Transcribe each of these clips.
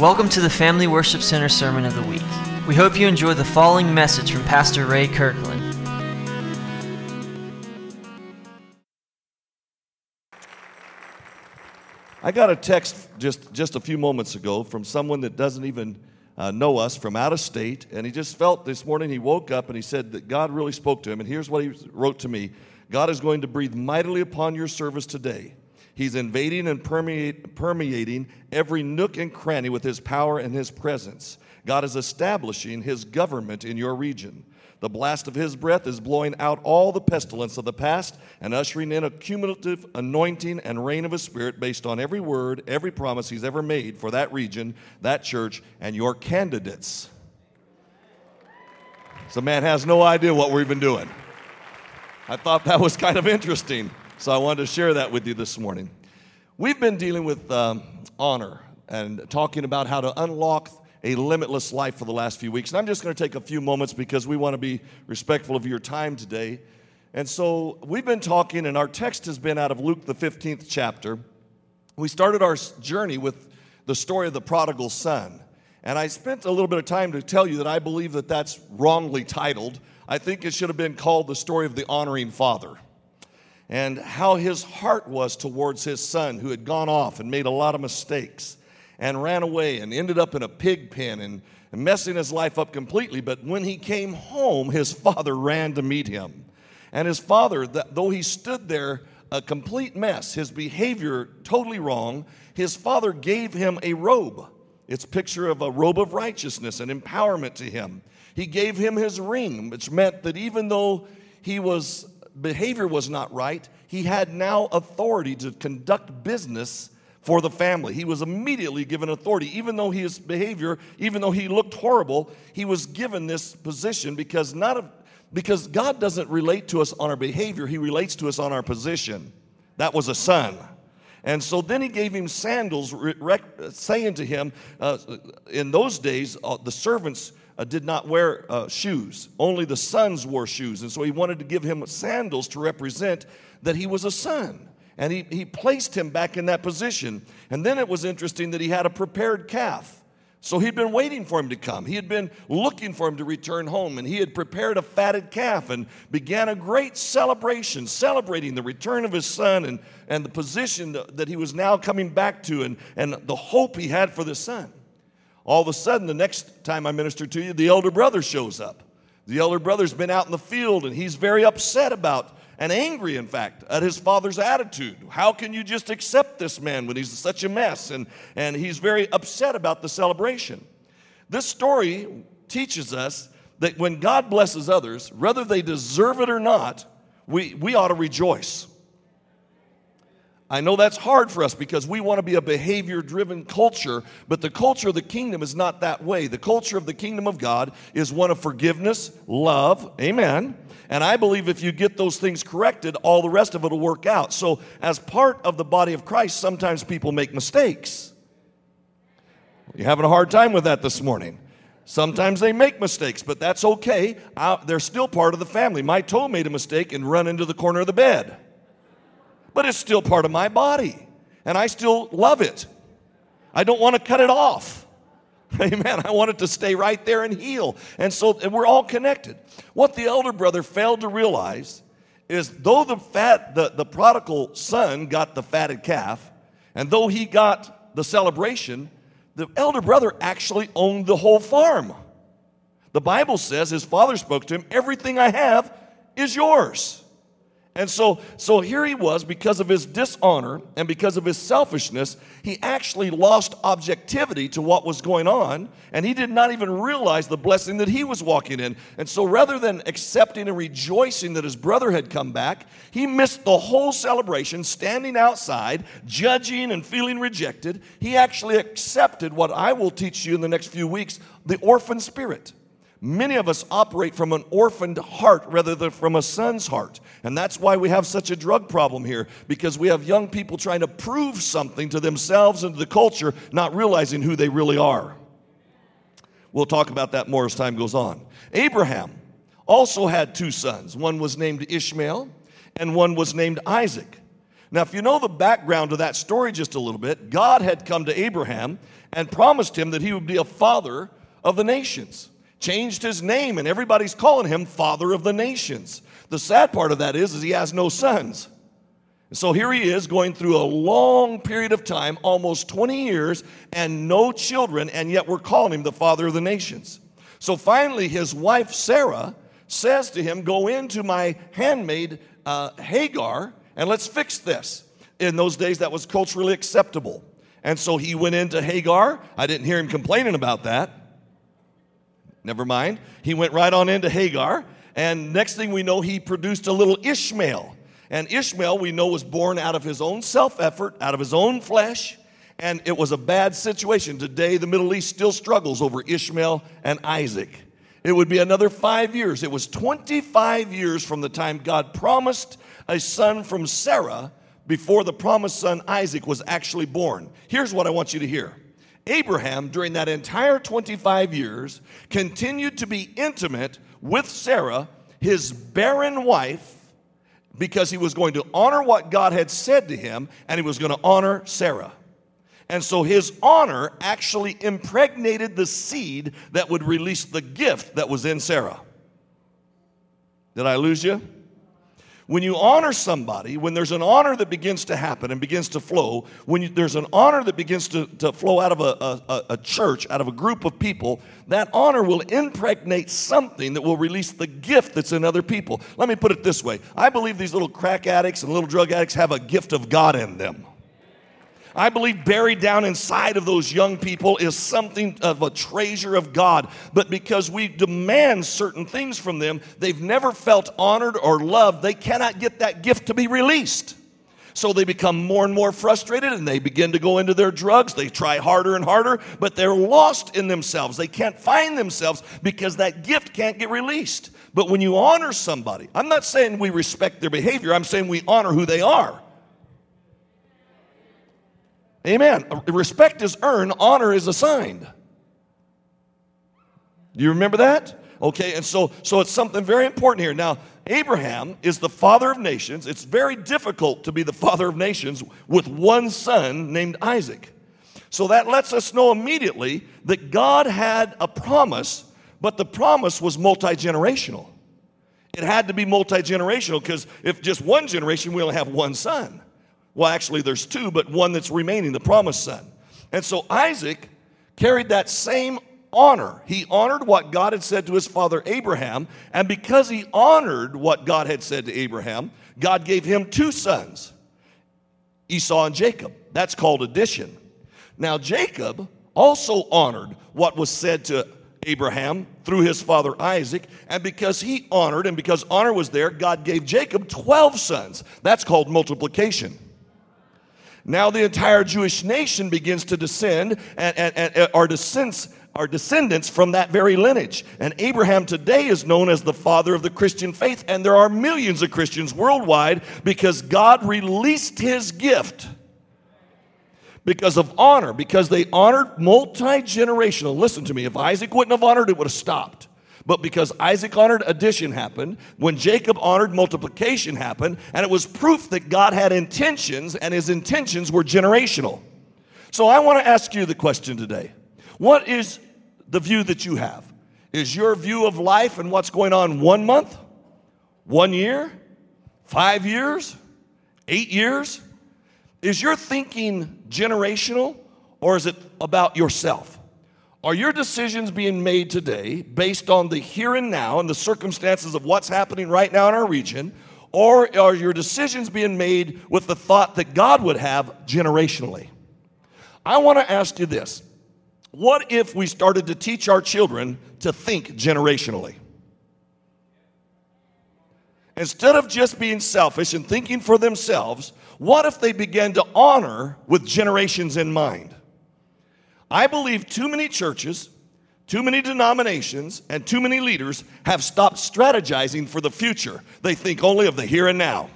Welcome to the Family Worship Center Sermon of the Week. We hope you enjoy the following message from Pastor Ray Kirkland. I got a text just, just a few moments ago from someone that doesn't even uh, know us from out of state, and he just felt this morning he woke up and he said that God really spoke to him. And here's what he wrote to me God is going to breathe mightily upon your service today. He's invading and permeating every nook and cranny with his power and his presence. God is establishing his government in your region. The blast of his breath is blowing out all the pestilence of the past and ushering in a cumulative anointing and reign of his spirit based on every word, every promise he's ever made for that region, that church, and your candidates. So, man has no idea what we've been doing. I thought that was kind of interesting, so I wanted to share that with you this morning. We've been dealing with um, honor and talking about how to unlock a limitless life for the last few weeks. And I'm just going to take a few moments because we want to be respectful of your time today. And so we've been talking, and our text has been out of Luke, the 15th chapter. We started our journey with the story of the prodigal son. And I spent a little bit of time to tell you that I believe that that's wrongly titled. I think it should have been called the story of the honoring father and how his heart was towards his son who had gone off and made a lot of mistakes and ran away and ended up in a pig pen and, and messing his life up completely. But when he came home, his father ran to meet him. And his father, though he stood there a complete mess, his behavior totally wrong, his father gave him a robe. It's picture of a robe of righteousness and empowerment to him. He gave him his ring, which meant that even though he was behavior was not right, he had now authority to conduct business for the family. He was immediately given authority. Even though his behavior, even though he looked horrible, he was given this position because not a, because God doesn't relate to us on our behavior, he relates to us on our position. That was a son. And so then he gave him sandals, saying to him, uh, in those days, uh, the servants uh, did not wear uh, shoes. Only the sons wore shoes. And so he wanted to give him sandals to represent that he was a son and he, he placed him back in that position. And then it was interesting that he had a prepared calf. So he'd been waiting for him to come. He had been looking for him to return home, and he had prepared a fatted calf and began a great celebration, celebrating the return of his son and, and the position that he was now coming back to and, and the hope he had for the son. All of a sudden, the next time I minister to you, the elder brother shows up. The elder brother's been out in the field and he's very upset about and angry, in fact, at his father's attitude. How can you just accept this man when he's such a mess? And, and he's very upset about the celebration. This story teaches us that when God blesses others, whether they deserve it or not, we, we ought to rejoice. I know that's hard for us because we want to be a behavior driven culture, but the culture of the kingdom is not that way. The culture of the kingdom of God is one of forgiveness, love, amen. And I believe if you get those things corrected, all the rest of it will work out. So, as part of the body of Christ, sometimes people make mistakes. You're having a hard time with that this morning. Sometimes they make mistakes, but that's okay. I, they're still part of the family. My toe made a mistake and run into the corner of the bed but it's still part of my body. And I still love it. I don't want to cut it off. Amen. I want it to stay right there and heal. And so and we're all connected. What the elder brother failed to realize is though the fat the, the prodigal son got the fatted calf, and though he got the celebration, the elder brother actually owned the whole farm. The Bible says his father spoke to him, everything I have is yours. And so, so here he was, because of his dishonor and because of his selfishness, he actually lost objectivity to what was going on, and he did not even realize the blessing that he was walking in. And so, rather than accepting and rejoicing that his brother had come back, he missed the whole celebration, standing outside, judging and feeling rejected. He actually accepted what I will teach you in the next few weeks the orphan spirit. Many of us operate from an orphaned heart rather than from a son's heart. And that's why we have such a drug problem here, because we have young people trying to prove something to themselves and to the culture, not realizing who they really are. We'll talk about that more as time goes on. Abraham also had two sons. One was named Ishmael, and one was named Isaac. Now, if you know the background to that story just a little bit, God had come to Abraham and promised him that he would be a father of the nations. Changed his name, and everybody's calling him Father of the Nations. The sad part of that is, is he has no sons. So here he is going through a long period of time, almost 20 years, and no children, and yet we're calling him the father of the nations. So finally, his wife Sarah says to him, Go into my handmaid uh, Hagar and let's fix this. In those days, that was culturally acceptable. And so he went into Hagar. I didn't hear him complaining about that. Never mind. He went right on into Hagar. And next thing we know, he produced a little Ishmael. And Ishmael, we know, was born out of his own self effort, out of his own flesh. And it was a bad situation. Today, the Middle East still struggles over Ishmael and Isaac. It would be another five years. It was 25 years from the time God promised a son from Sarah before the promised son Isaac was actually born. Here's what I want you to hear Abraham, during that entire 25 years, continued to be intimate with Sarah, his barren wife, because he was going to honor what God had said to him and he was going to honor Sarah. And so his honor actually impregnated the seed that would release the gift that was in Sarah. Did I lose you? When you honor somebody, when there's an honor that begins to happen and begins to flow, when you, there's an honor that begins to, to flow out of a, a, a church, out of a group of people, that honor will impregnate something that will release the gift that's in other people. Let me put it this way I believe these little crack addicts and little drug addicts have a gift of God in them. I believe buried down inside of those young people is something of a treasure of God. But because we demand certain things from them, they've never felt honored or loved. They cannot get that gift to be released. So they become more and more frustrated and they begin to go into their drugs. They try harder and harder, but they're lost in themselves. They can't find themselves because that gift can't get released. But when you honor somebody, I'm not saying we respect their behavior, I'm saying we honor who they are. Amen. Respect is earned, honor is assigned. Do you remember that? Okay, and so so it's something very important here. Now, Abraham is the father of nations. It's very difficult to be the father of nations with one son named Isaac. So that lets us know immediately that God had a promise, but the promise was multi-generational. It had to be multi-generational because if just one generation, we only have one son. Well, actually, there's two, but one that's remaining, the promised son. And so Isaac carried that same honor. He honored what God had said to his father Abraham, and because he honored what God had said to Abraham, God gave him two sons, Esau and Jacob. That's called addition. Now, Jacob also honored what was said to Abraham through his father Isaac, and because he honored and because honor was there, God gave Jacob 12 sons. That's called multiplication. Now the entire Jewish nation begins to descend, and, and, and uh, our descendants are descendants from that very lineage. And Abraham today is known as the father of the Christian faith, and there are millions of Christians worldwide because God released his gift because of honor, because they honored multi generational. Listen to me, if Isaac wouldn't have honored, it would have stopped. But because Isaac honored addition happened, when Jacob honored multiplication happened, and it was proof that God had intentions and his intentions were generational. So I want to ask you the question today What is the view that you have? Is your view of life and what's going on one month, one year, five years, eight years? Is your thinking generational or is it about yourself? Are your decisions being made today based on the here and now and the circumstances of what's happening right now in our region? Or are your decisions being made with the thought that God would have generationally? I want to ask you this What if we started to teach our children to think generationally? Instead of just being selfish and thinking for themselves, what if they began to honor with generations in mind? I believe too many churches, too many denominations, and too many leaders have stopped strategizing for the future. They think only of the here and now.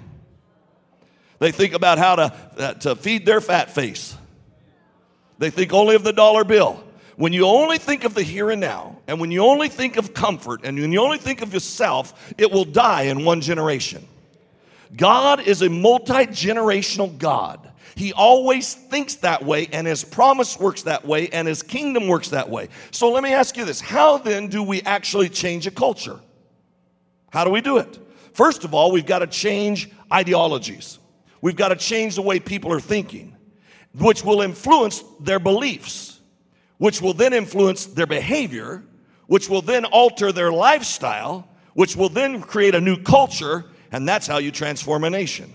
They think about how to, uh, to feed their fat face. They think only of the dollar bill. When you only think of the here and now, and when you only think of comfort, and when you only think of yourself, it will die in one generation. God is a multi generational God. He always thinks that way, and his promise works that way, and his kingdom works that way. So let me ask you this How then do we actually change a culture? How do we do it? First of all, we've got to change ideologies. We've got to change the way people are thinking, which will influence their beliefs, which will then influence their behavior, which will then alter their lifestyle, which will then create a new culture, and that's how you transform a nation.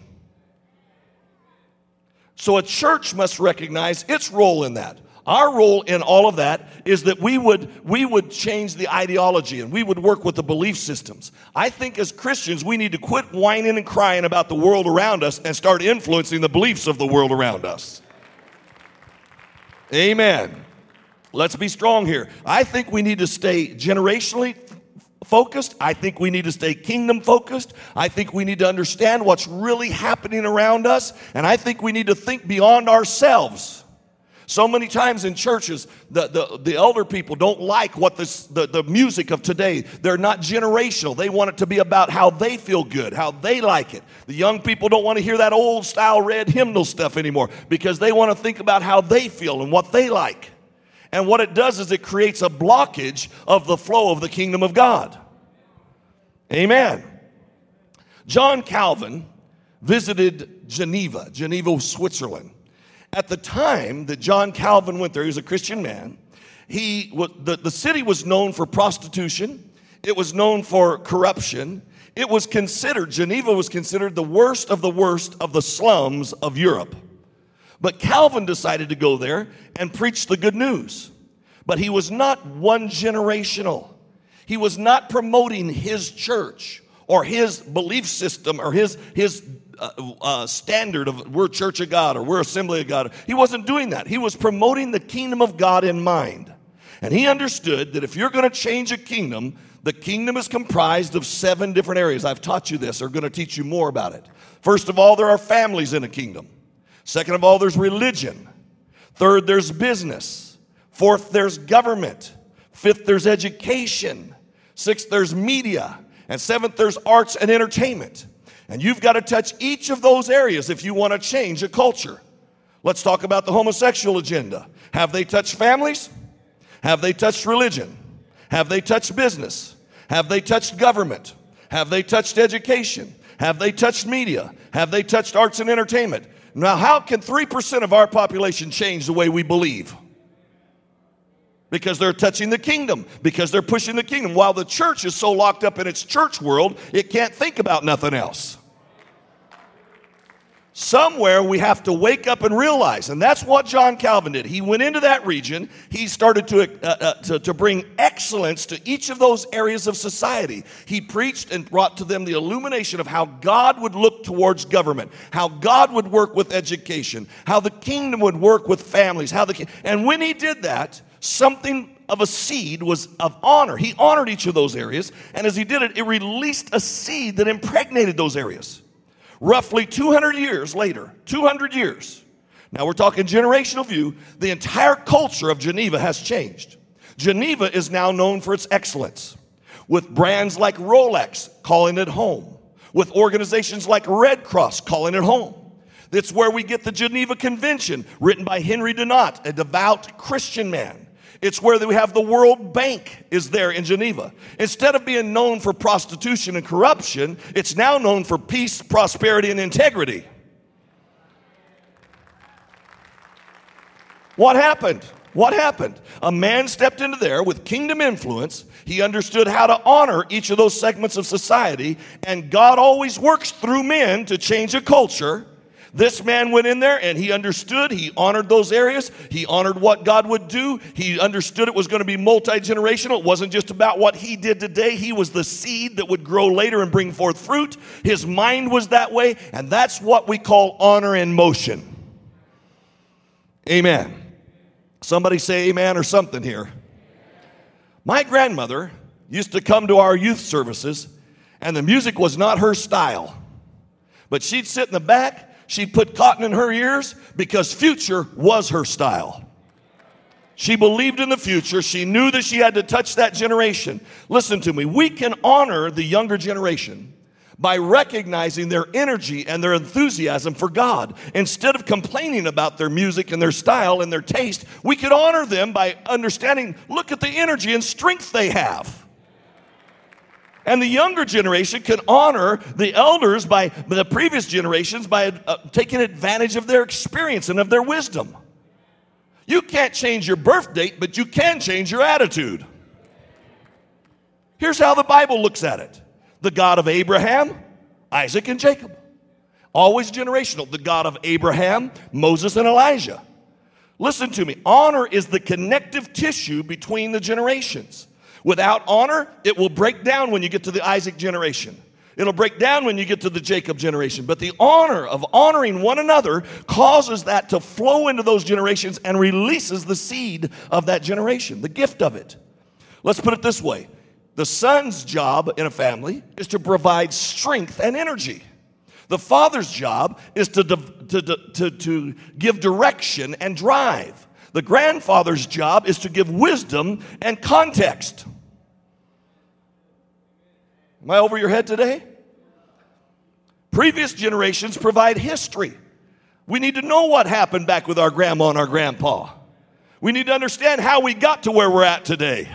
So a church must recognize its role in that. Our role in all of that is that we would, we would change the ideology and we would work with the belief systems. I think as Christians, we need to quit whining and crying about the world around us and start influencing the beliefs of the world around us. Amen. Let's be strong here. I think we need to stay generationally focused. I think we need to stay kingdom focused. I think we need to understand what's really happening around us. And I think we need to think beyond ourselves. So many times in churches, the, the, the elder people don't like what this, the, the music of today. They're not generational. They want it to be about how they feel good, how they like it. The young people don't want to hear that old style red hymnal stuff anymore because they want to think about how they feel and what they like. And what it does is it creates a blockage of the flow of the kingdom of God. Amen. John Calvin visited Geneva, Geneva, Switzerland. At the time that John Calvin went there, he was a Christian man. He, the, the city was known for prostitution, it was known for corruption. It was considered, Geneva was considered the worst of the worst of the slums of Europe. But Calvin decided to go there and preach the good news. But he was not one generational. He was not promoting his church or his belief system or his, his uh, uh, standard of we're church of God or we're assembly of God. He wasn't doing that. He was promoting the kingdom of God in mind. And he understood that if you're going to change a kingdom, the kingdom is comprised of seven different areas. I've taught you this, or going to teach you more about it. First of all, there are families in a kingdom. Second of all, there's religion. Third, there's business. Fourth, there's government. Fifth, there's education. Sixth, there's media. And seventh, there's arts and entertainment. And you've got to touch each of those areas if you want to change a culture. Let's talk about the homosexual agenda. Have they touched families? Have they touched religion? Have they touched business? Have they touched government? Have they touched education? Have they touched media? Have they touched arts and entertainment? Now, how can 3% of our population change the way we believe? Because they're touching the kingdom, because they're pushing the kingdom. While the church is so locked up in its church world, it can't think about nothing else. Somewhere we have to wake up and realize, and that's what John Calvin did. He went into that region, he started to, uh, uh, to, to bring excellence to each of those areas of society. He preached and brought to them the illumination of how God would look towards government, how God would work with education, how the kingdom would work with families, how the and when he did that, something of a seed was of honor. He honored each of those areas, and as he did it, it released a seed that impregnated those areas. Roughly 200 years later, 200 years, now we're talking generational view, the entire culture of Geneva has changed. Geneva is now known for its excellence, with brands like Rolex calling it home, with organizations like Red Cross calling it home. That's where we get the Geneva Convention, written by Henry Dunant, a devout Christian man. It's where we have the World Bank is there in Geneva. Instead of being known for prostitution and corruption, it's now known for peace, prosperity, and integrity. What happened? What happened? A man stepped into there with kingdom influence. He understood how to honor each of those segments of society, and God always works through men to change a culture. This man went in there and he understood. He honored those areas. He honored what God would do. He understood it was going to be multi generational. It wasn't just about what he did today. He was the seed that would grow later and bring forth fruit. His mind was that way. And that's what we call honor in motion. Amen. Somebody say amen or something here. My grandmother used to come to our youth services, and the music was not her style. But she'd sit in the back she put cotton in her ears because future was her style. She believed in the future. She knew that she had to touch that generation. Listen to me. We can honor the younger generation, by recognizing their energy and their enthusiasm for God. Instead of complaining about their music and their style and their taste, we could honor them by understanding look at the energy and strength they have. And the younger generation can honor the elders by the previous generations by uh, taking advantage of their experience and of their wisdom. You can't change your birth date, but you can change your attitude. Here's how the Bible looks at it the God of Abraham, Isaac, and Jacob. Always generational. The God of Abraham, Moses, and Elijah. Listen to me. Honor is the connective tissue between the generations. Without honor, it will break down when you get to the Isaac generation. It'll break down when you get to the Jacob generation. But the honor of honoring one another causes that to flow into those generations and releases the seed of that generation, the gift of it. Let's put it this way the son's job in a family is to provide strength and energy. The father's job is to, to, to, to, give direction and drive. The grandfather's job is to give wisdom and context. Am I over your head today? Previous generations provide history. We need to know what happened back with our grandma and our grandpa. We need to understand how we got to where we're at today.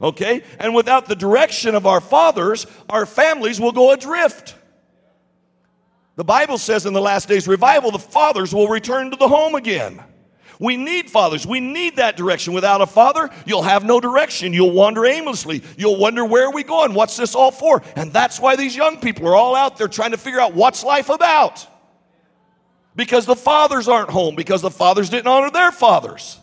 Okay? And without the direction of our fathers, our families will go adrift. The Bible says in the last days revival, the fathers will return to the home again. We need fathers. We need that direction. Without a father, you'll have no direction. You'll wander aimlessly. You'll wonder where are we going? What's this all for? And that's why these young people are all out there trying to figure out what's life about. Because the fathers aren't home, because the fathers didn't honor their fathers.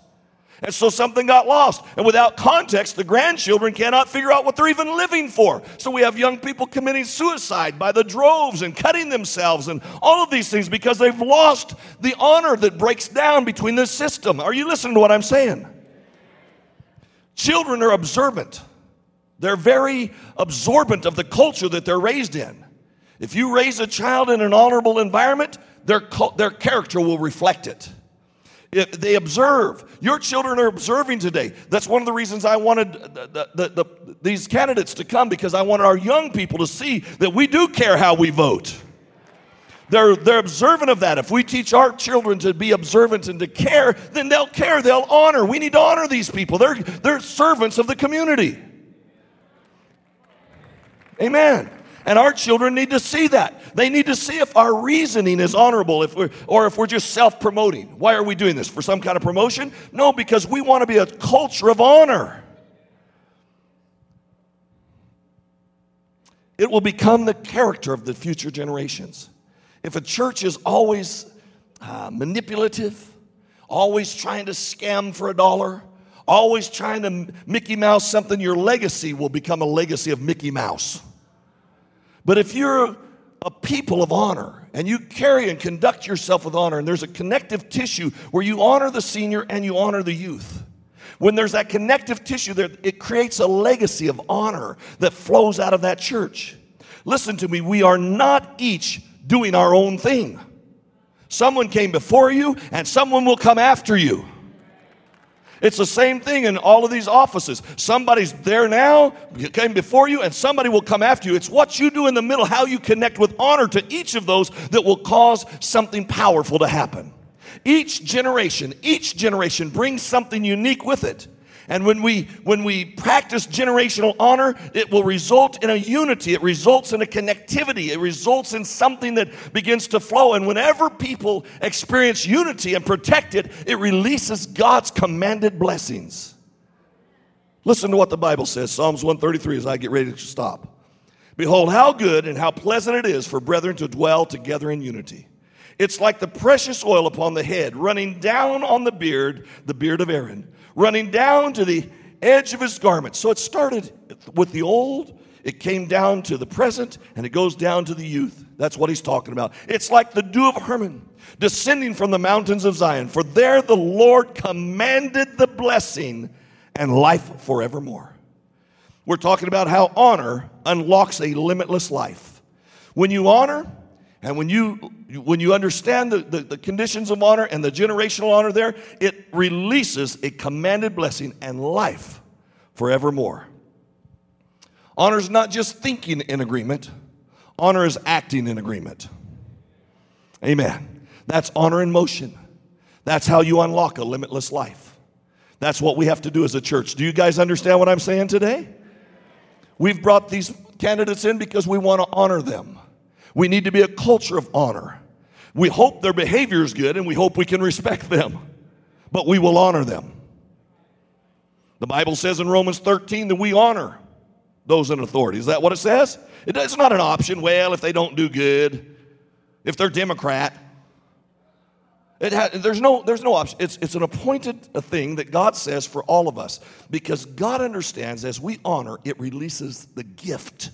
And so something got lost. And without context, the grandchildren cannot figure out what they're even living for. So we have young people committing suicide by the droves and cutting themselves and all of these things because they've lost the honor that breaks down between the system. Are you listening to what I'm saying? Children are observant. They're very absorbent of the culture that they're raised in. If you raise a child in an honorable environment, their, their character will reflect it. They observe. Your children are observing today. That's one of the reasons I wanted the, the, the, these candidates to come because I wanted our young people to see that we do care how we vote. They're, they're observant of that. If we teach our children to be observant and to care, then they'll care, they'll honor. We need to honor these people. They're, they're servants of the community. Amen. And our children need to see that. They need to see if our reasoning is honorable if we're, or if we're just self promoting. Why are we doing this? For some kind of promotion? No, because we want to be a culture of honor. It will become the character of the future generations. If a church is always uh, manipulative, always trying to scam for a dollar, always trying to Mickey Mouse something, your legacy will become a legacy of Mickey Mouse. But if you're a people of honor and you carry and conduct yourself with honor, and there's a connective tissue where you honor the senior and you honor the youth. When there's that connective tissue there, it creates a legacy of honor that flows out of that church. Listen to me, we are not each doing our own thing. Someone came before you, and someone will come after you. It's the same thing in all of these offices. Somebody's there now, came before you, and somebody will come after you. It's what you do in the middle, how you connect with honor to each of those that will cause something powerful to happen. Each generation, each generation brings something unique with it. And when we when we practice generational honor, it will result in a unity. It results in a connectivity. It results in something that begins to flow. And whenever people experience unity and protect it, it releases God's commanded blessings. Listen to what the Bible says, Psalms 133 as I get ready to stop. Behold, how good and how pleasant it is for brethren to dwell together in unity. It's like the precious oil upon the head, running down on the beard, the beard of Aaron running down to the edge of his garment. So it started with the old, it came down to the present, and it goes down to the youth. That's what he's talking about. It's like the dew of Hermon descending from the mountains of Zion. For there the Lord commanded the blessing and life forevermore. We're talking about how honor unlocks a limitless life. When you honor, and when you, when you understand the, the, the, conditions of honor and the generational honor there, it releases a commanded blessing and life forevermore. Honor is not just thinking in agreement, Honor is acting in agreement. Amen. That's honor in motion. That's how you unlock a limitless life. That's what we have to do as a church. Do you guys understand what I'm saying today? We've brought these candidates in because we want to honor them. We need to be a culture of honor. We hope their behavior is good and we hope we can respect them, but we will honor them. The Bible says in Romans 13 that we honor those in authority. Is that what it says? It's not an option. Well, if they don't do good, if they're Democrat, it ha- there's, no, there's no option. It's, it's an appointed thing that God says for all of us because God understands as we honor, it releases the gift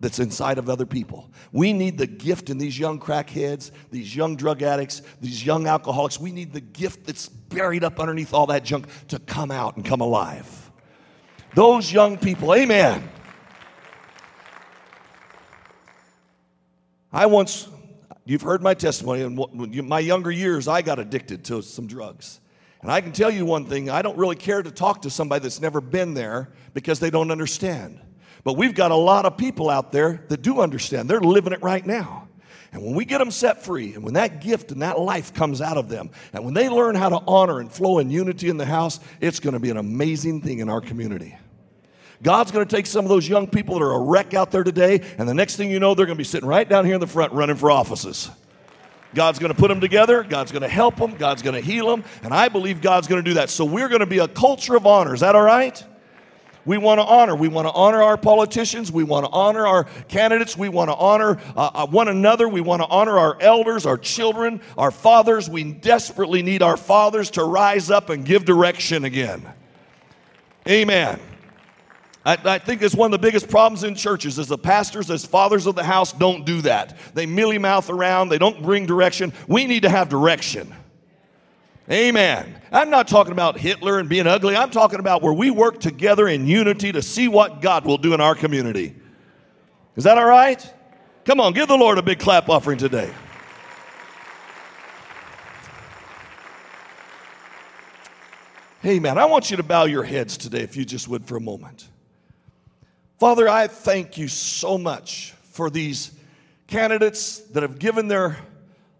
that's inside of other people. We need the gift in these young crackheads, these young drug addicts, these young alcoholics. We need the gift that's buried up underneath all that junk to come out and come alive. Those young people, amen. I once, you've heard my testimony, in my younger years, I got addicted to some drugs. And I can tell you one thing I don't really care to talk to somebody that's never been there because they don't understand. But we've got a lot of people out there that do understand. They're living it right now. And when we get them set free, and when that gift and that life comes out of them, and when they learn how to honor and flow in unity in the house, it's going to be an amazing thing in our community. God's going to take some of those young people that are a wreck out there today, and the next thing you know, they're going to be sitting right down here in the front running for offices. God's going to put them together. God's going to help them. God's going to heal them. And I believe God's going to do that. So we're going to be a culture of honor. Is that all right? We want to honor. We want to honor our politicians. We want to honor our candidates. We want to honor uh, uh, one another. We want to honor our elders, our children, our fathers. We desperately need our fathers to rise up and give direction again. Amen. I, I, think it's one of the biggest problems in churches is the pastors as fathers of the house don't do that. They mealy mouth around. They don't bring direction. We need to have direction. Amen. I'm not talking about Hitler and being ugly. I'm talking about where we work together in unity to see what God will do in our community. Is that all right? Come on, give the Lord a big clap offering today. Hey, man, I want you to bow your heads today, if you just would, for a moment. Father, I thank you so much for these candidates that have given their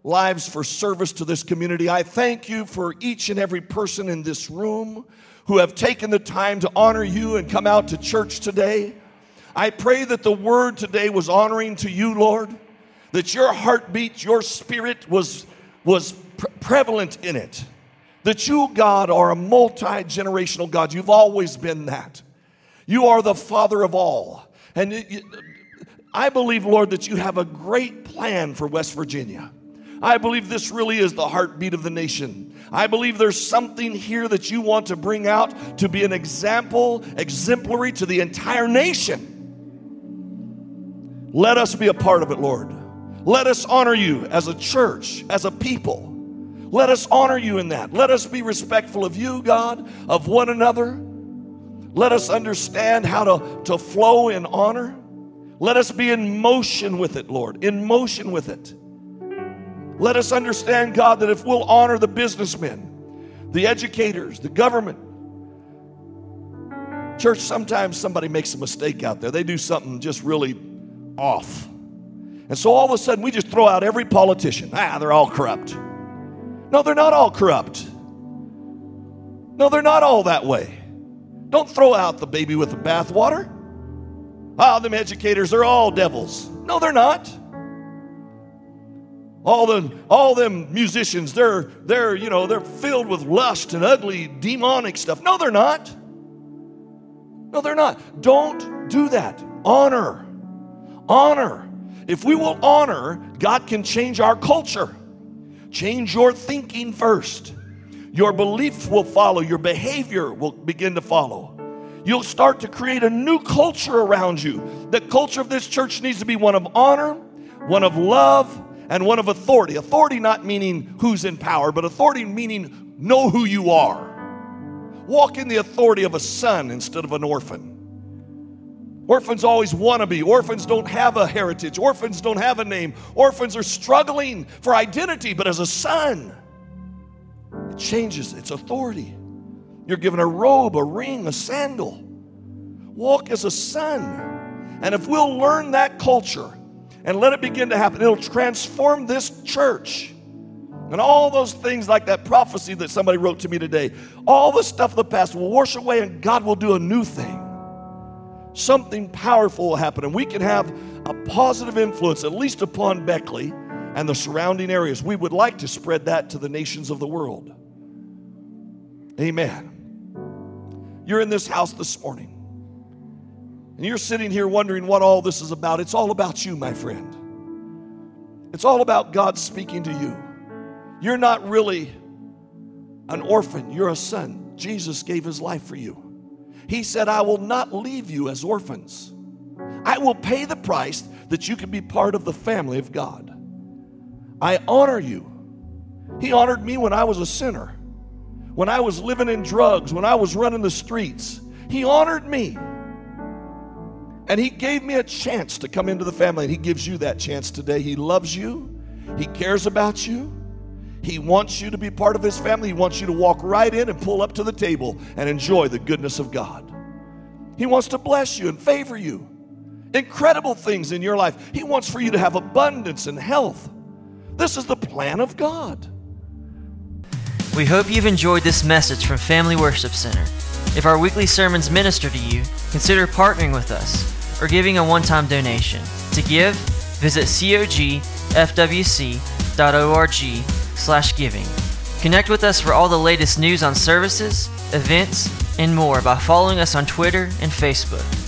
lives for service to this community. I thank you for each and every person in this room who have taken the time to honor you and come out to church today. I pray that the word today was honoring to you, Lord, that your heartbeat, your spirit was, was pre- prevalent in it. That you, God, are a multi generational God. You've always been that. You are the Father of all. And it, I believe, Lord, that you have a great plan for West Virginia. I believe this really is the heartbeat of the nation. I believe there's something here that you want to bring out to be an example, exemplary to the entire nation. Let us be a part of it, Lord. Let us honor you as a church, as a people. Let us honor you in that. Let us be respectful of you, God, of one another. Let us understand how to, to flow in honor. Let us be in motion with it, Lord, in motion with it. Let us understand, God, that if we'll honor the businessmen, the educators, the government, church, sometimes somebody makes a mistake out there. They do something just really off. And so all of a sudden we just throw out every politician. Ah, they're all corrupt. No, they're not all corrupt. No, they're not all that way. Don't throw out the baby with the bathwater. Ah, them educators, they're all devils. No, they're not all them all them musicians they're they're you know they're filled with lust and ugly demonic stuff. No they're not. No they're not. Don't do that. Honor. Honor. If we will honor god can change our culture. Change your thinking first. Your belief will follow. Your behavior will begin to follow. You'll start to create a new culture around you. The culture of this church needs to be one of honor one of love and one of authority. Authority not meaning who's in power, but authority meaning know who you are. Walk in the authority of a son instead of an orphan. Orphans always want to be. Orphans don't have a heritage. Orphans don't have a name. Orphans are struggling for identity, but as a son, it changes its authority. You're given a robe, a ring, a sandal. Walk as a son. And if we'll learn that culture, and let it begin to happen. It'll transform this church. And all those things like that prophecy that somebody wrote to me today, all the stuff of the past will wash away and God will do a new thing. Something powerful will happen, and we can have a positive influence, at least upon Beckley and the surrounding areas. We would like to spread that to the nations of the world. Amen. You're in this house this morning, and you're sitting here wondering what all this is about. It's all about you, my friend. It's all about God speaking to you. You're not really an orphan, you're a son. Jesus gave his life for you. He said, I will not leave you as orphans. I will pay the price that you can be part of the family of God. I honor you. He honored me when I was a sinner, when I was living in drugs, when I was running the streets. He honored me. And He gave me a chance to come into the family, and He gives you that chance today. He loves you, He cares about you. He wants you to be part of His family. He wants you to walk right in and pull up to the table and enjoy the goodness of God. He wants to bless you and favor you. Incredible things in your life. He wants for you to have abundance and health. This is the plan of God. We hope you've enjoyed this message from Family Worship Center. If our weekly sermons minister to you, consider partnering with us or giving a one time donation. To give, visit cogfwc.org slash giving. Connect with us for all the latest news on services, events, and more by following us on Twitter and Facebook.